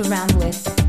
around with.